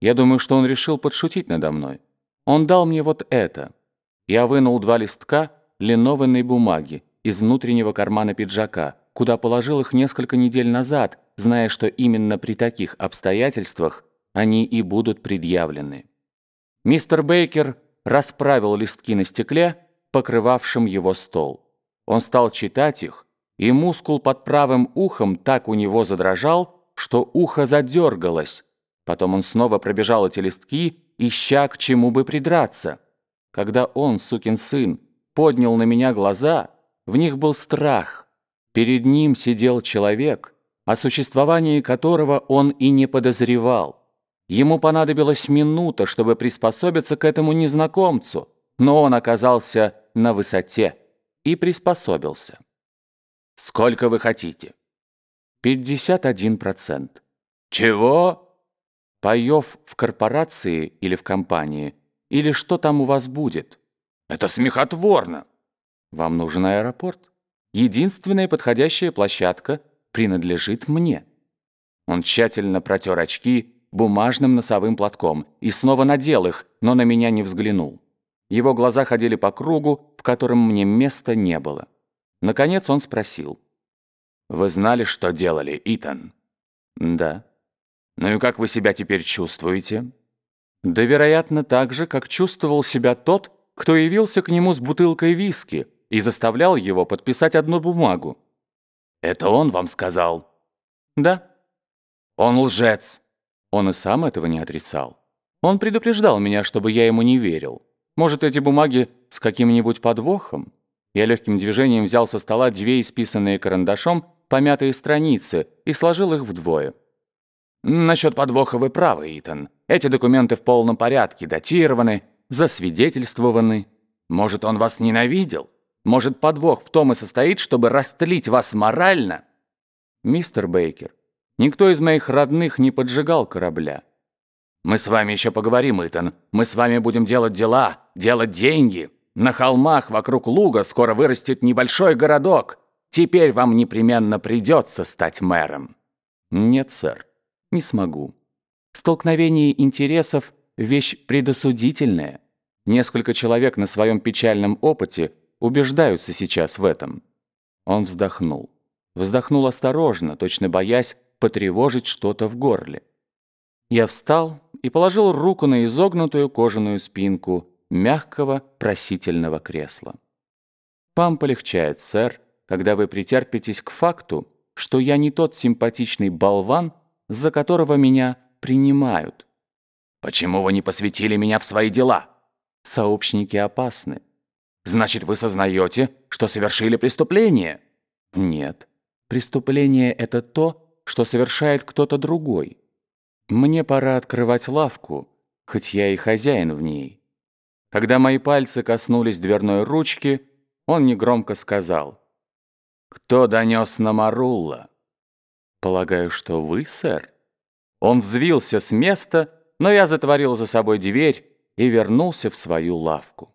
Я думаю, что он решил подшутить надо мной. Он дал мне вот это. Я вынул два листка линованной бумаги из внутреннего кармана пиджака, куда положил их несколько недель назад, зная, что именно при таких обстоятельствах они и будут предъявлены. Мистер Бейкер расправил листки на стекле, покрывавшем его стол. Он стал читать их, и мускул под правым ухом так у него задрожал, что ухо задергалось. Потом он снова пробежал эти листки, ища к чему бы придраться. Когда он, сукин сын, поднял на меня глаза, в них был страх. Перед ним сидел человек, о существовании которого он и не подозревал. Ему понадобилась минута, чтобы приспособиться к этому незнакомцу, но он оказался на высоте и приспособился. «Сколько вы хотите?» «Пятьдесят один процент». «Чего?» «Паев в корпорации или в компании, или что там у вас будет?» «Это смехотворно!» «Вам нужен аэропорт. Единственная подходящая площадка принадлежит мне». Он тщательно протер очки бумажным носовым платком и снова надел их, но на меня не взглянул. Его глаза ходили по кругу, в котором мне места не было. Наконец он спросил. «Вы знали, что делали, Итан?» «Да». «Ну и как вы себя теперь чувствуете?» «Да, вероятно, так же, как чувствовал себя тот, кто явился к нему с бутылкой виски и заставлял его подписать одну бумагу». «Это он вам сказал?» «Да». «Он лжец». Он и сам этого не отрицал. Он предупреждал меня, чтобы я ему не верил. Может, эти бумаги с каким-нибудь подвохом? Я легким движением взял со стола две исписанные карандашом помятые страницы и сложил их вдвое. Насчет подвоха вы правы, Итан. Эти документы в полном порядке, датированы, засвидетельствованы. Может, он вас ненавидел? Может, подвох в том и состоит, чтобы растлить вас морально? Мистер Бейкер, никто из моих родных не поджигал корабля. Мы с вами еще поговорим, Итан. Мы с вами будем делать дела, делать деньги. На холмах вокруг луга скоро вырастет небольшой городок. Теперь вам непременно придется стать мэром». «Нет, сэр, не смогу. Столкновение интересов – вещь предосудительная. Несколько человек на своем печальном опыте убеждаются сейчас в этом». Он вздохнул. Вздохнул осторожно, точно боясь потревожить что-то в горле. Я встал и положил руку на изогнутую кожаную спинку мягкого просительного кресла. «Вам полегчает, сэр, когда вы претерпитесь к факту, что я не тот симпатичный болван, за которого меня принимают». «Почему вы не посвятили меня в свои дела?» «Сообщники опасны». «Значит, вы сознаете, что совершили преступление?» «Нет. Преступление — это то, что совершает кто-то другой». Мне пора открывать лавку, хоть я и хозяин в ней. Когда мои пальцы коснулись дверной ручки, он негромко сказал. «Кто донес на Марулла?» «Полагаю, что вы, сэр?» Он взвился с места, но я затворил за собой дверь и вернулся в свою лавку.